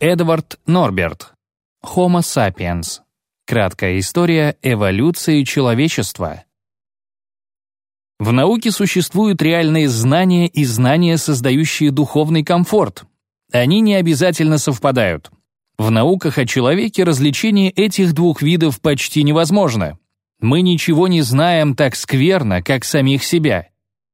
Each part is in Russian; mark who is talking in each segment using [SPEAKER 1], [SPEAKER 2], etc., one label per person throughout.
[SPEAKER 1] Эдвард Норберт. Homo sapiens. Краткая история эволюции человечества. В науке существуют реальные знания и знания, создающие духовный комфорт. Они не обязательно совпадают. В науках о человеке развлечение этих двух видов почти невозможно. Мы ничего не знаем так скверно, как самих себя.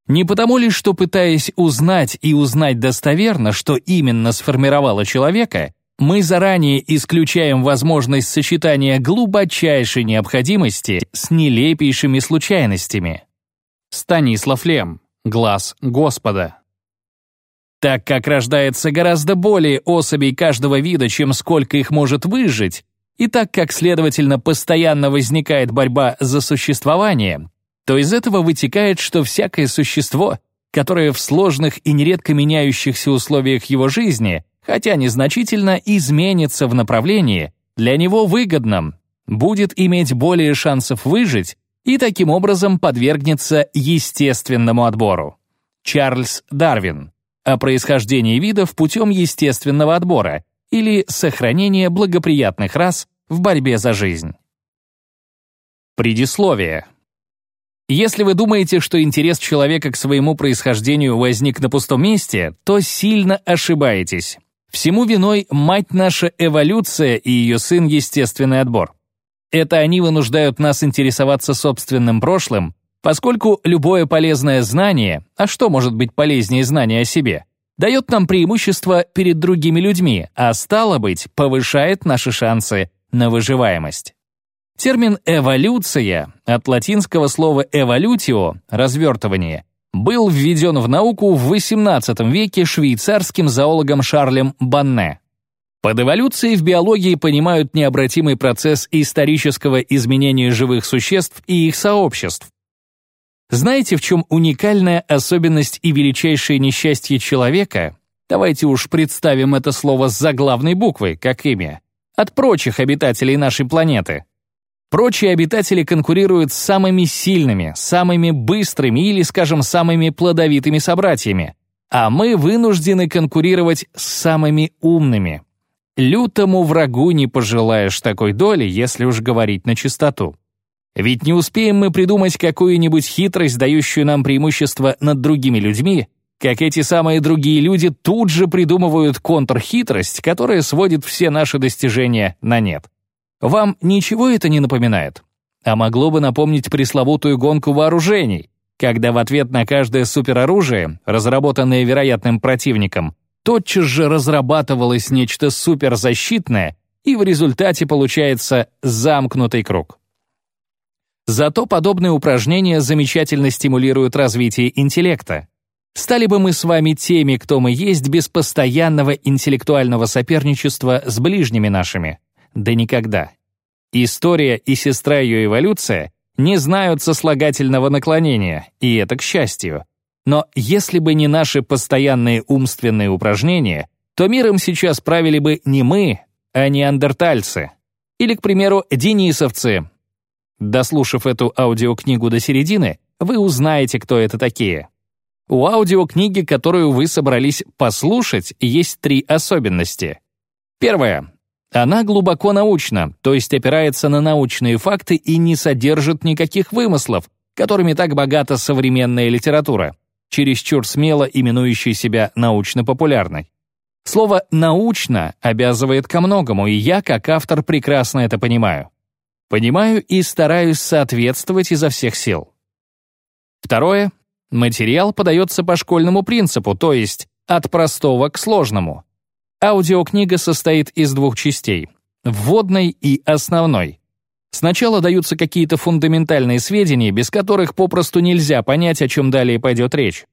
[SPEAKER 1] Не потому ли, что пытаясь узнать и узнать достоверно, что именно сформировало человека, мы заранее исключаем возможность сочетания глубочайшей необходимости с нелепейшими случайностями. Станислав Лем. Глаз Господа. Так как рождается гораздо более особей каждого вида, чем сколько их может выжить, и так как, следовательно, постоянно возникает борьба за существование, то из этого вытекает, что всякое существо, которое в сложных и нередко меняющихся условиях его жизни, хотя незначительно изменится в направлении, для него выгодном, будет иметь более шансов выжить и таким образом подвергнется естественному отбору. Чарльз Дарвин. О происхождении видов путем естественного отбора или сохранения благоприятных рас в борьбе за жизнь. Предисловие. Если вы думаете, что интерес человека к своему происхождению возник на пустом месте, то сильно ошибаетесь. Всему виной мать наша эволюция и ее сын естественный отбор. Это они вынуждают нас интересоваться собственным прошлым, поскольку любое полезное знание, а что может быть полезнее знания о себе, дает нам преимущество перед другими людьми, а стало быть, повышает наши шансы на выживаемость. Термин «эволюция» от латинского слова «эволютио» — развертывание — был введен в науку в XVIII веке швейцарским зоологом Шарлем Банне. Под эволюцией в биологии понимают необратимый процесс исторического изменения живых существ и их сообществ. Знаете, в чем уникальная особенность и величайшее несчастье человека? Давайте уж представим это слово с заглавной буквой, как имя, от прочих обитателей нашей планеты. Прочие обитатели конкурируют с самыми сильными, самыми быстрыми или, скажем, самыми плодовитыми собратьями, а мы вынуждены конкурировать с самыми умными. Лютому врагу не пожелаешь такой доли, если уж говорить на чистоту. Ведь не успеем мы придумать какую-нибудь хитрость, дающую нам преимущество над другими людьми, как эти самые другие люди тут же придумывают контрхитрость, которая сводит все наши достижения на нет. Вам ничего это не напоминает? А могло бы напомнить пресловутую гонку вооружений, когда в ответ на каждое супероружие, разработанное вероятным противником, тотчас же разрабатывалось нечто суперзащитное, и в результате получается замкнутый круг. Зато подобные упражнения замечательно стимулируют развитие интеллекта. Стали бы мы с вами теми, кто мы есть, без постоянного интеллектуального соперничества с ближними нашими да никогда. История и сестра ее эволюция не знают сослагательного наклонения, и это к счастью. Но если бы не наши постоянные умственные упражнения, то миром сейчас правили бы не мы, а неандертальцы. Или, к примеру, денисовцы. Дослушав эту аудиокнигу до середины, вы узнаете, кто это такие. У аудиокниги, которую вы собрались послушать, есть три особенности. Первое. Она глубоко научна, то есть опирается на научные факты и не содержит никаких вымыслов, которыми так богата современная литература, чересчур смело именующая себя научно-популярной. Слово «научно» обязывает ко многому, и я, как автор, прекрасно это понимаю. Понимаю и стараюсь соответствовать изо всех сил. Второе. Материал подается по школьному принципу, то есть от простого к сложному. Аудиокнига состоит из двух частей — вводной и основной. Сначала даются какие-то фундаментальные сведения, без которых попросту нельзя понять, о чем далее пойдет речь.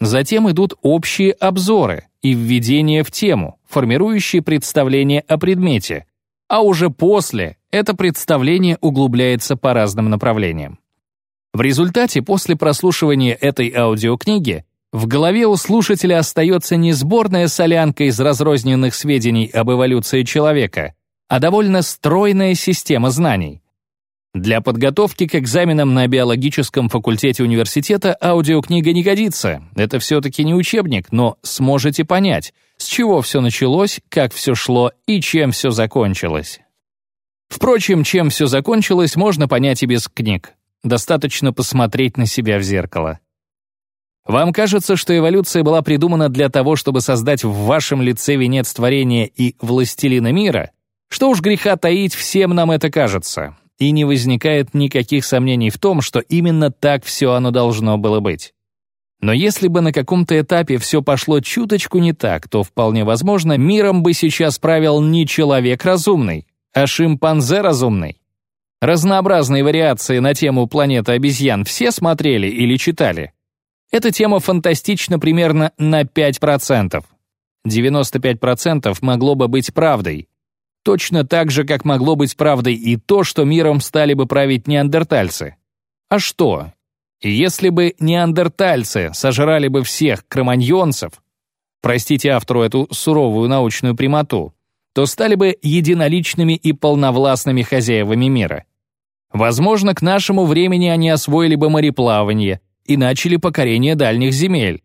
[SPEAKER 1] Затем идут общие обзоры и введение в тему, формирующие представление о предмете, а уже после это представление углубляется по разным направлениям. В результате, после прослушивания этой аудиокниги, в голове у слушателя остается не сборная солянка из разрозненных сведений об эволюции человека, а довольно стройная система знаний. Для подготовки к экзаменам на биологическом факультете университета аудиокнига не годится. Это все-таки не учебник, но сможете понять, с чего все началось, как все шло и чем все закончилось. Впрочем, чем все закончилось, можно понять и без книг. Достаточно посмотреть на себя в зеркало. Вам кажется, что эволюция была придумана для того, чтобы создать в вашем лице венец творения и властелина мира? Что уж греха таить, всем нам это кажется и не возникает никаких сомнений в том, что именно так все оно должно было быть. Но если бы на каком-то этапе все пошло чуточку не так, то вполне возможно, миром бы сейчас правил не человек разумный, а шимпанзе разумный. Разнообразные вариации на тему планеты обезьян все смотрели или читали. Эта тема фантастична примерно на 5%. 95% могло бы быть правдой, Точно так же, как могло быть правдой и то, что миром стали бы править неандертальцы. А что? Если бы неандертальцы сожрали бы всех кроманьонцев, простите автору эту суровую научную прямоту, то стали бы единоличными и полновластными хозяевами мира. Возможно, к нашему времени они освоили бы мореплавание и начали покорение дальних земель.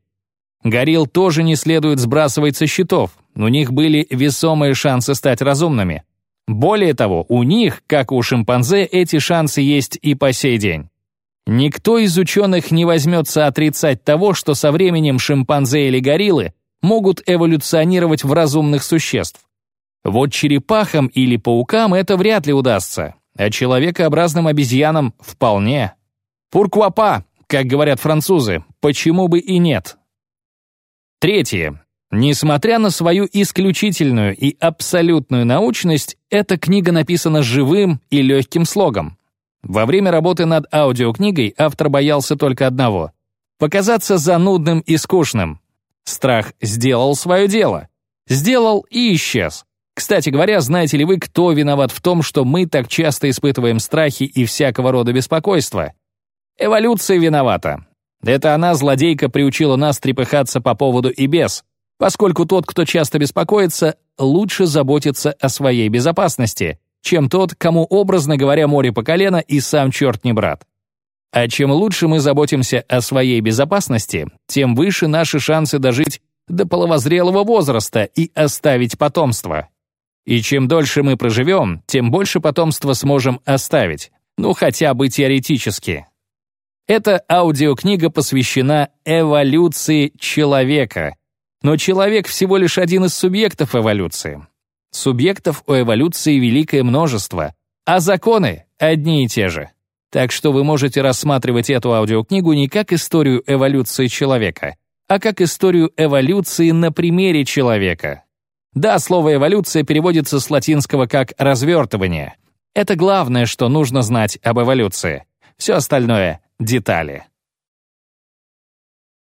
[SPEAKER 1] Горилл тоже не следует сбрасывать со счетов, у них были весомые шансы стать разумными. Более того, у них, как у шимпанзе, эти шансы есть и по сей день. Никто из ученых не возьмется отрицать того, что со временем шимпанзе или гориллы могут эволюционировать в разумных существ. Вот черепахам или паукам это вряд ли удастся, а человекообразным обезьянам вполне. Пуркуапа, как говорят французы, почему бы и нет? Третье. Несмотря на свою исключительную и абсолютную научность, эта книга написана живым и легким слогом. Во время работы над аудиокнигой автор боялся только одного — показаться занудным и скучным. Страх сделал свое дело. Сделал и исчез. Кстати говоря, знаете ли вы, кто виноват в том, что мы так часто испытываем страхи и всякого рода беспокойство? Эволюция виновата. Это она, злодейка, приучила нас трепыхаться по поводу и без, поскольку тот, кто часто беспокоится, лучше заботится о своей безопасности, чем тот, кому, образно говоря, море по колено и сам черт не брат. А чем лучше мы заботимся о своей безопасности, тем выше наши шансы дожить до половозрелого возраста и оставить потомство. И чем дольше мы проживем, тем больше потомства сможем оставить, ну хотя бы теоретически. Эта аудиокнига посвящена эволюции человека, но человек всего лишь один из субъектов эволюции. Субъектов у эволюции великое множество, а законы одни и те же. Так что вы можете рассматривать эту аудиокнигу не как историю эволюции человека, а как историю эволюции на примере человека. Да, слово «эволюция» переводится с латинского как «развертывание». Это главное, что нужно знать об эволюции. Все остальное — детали.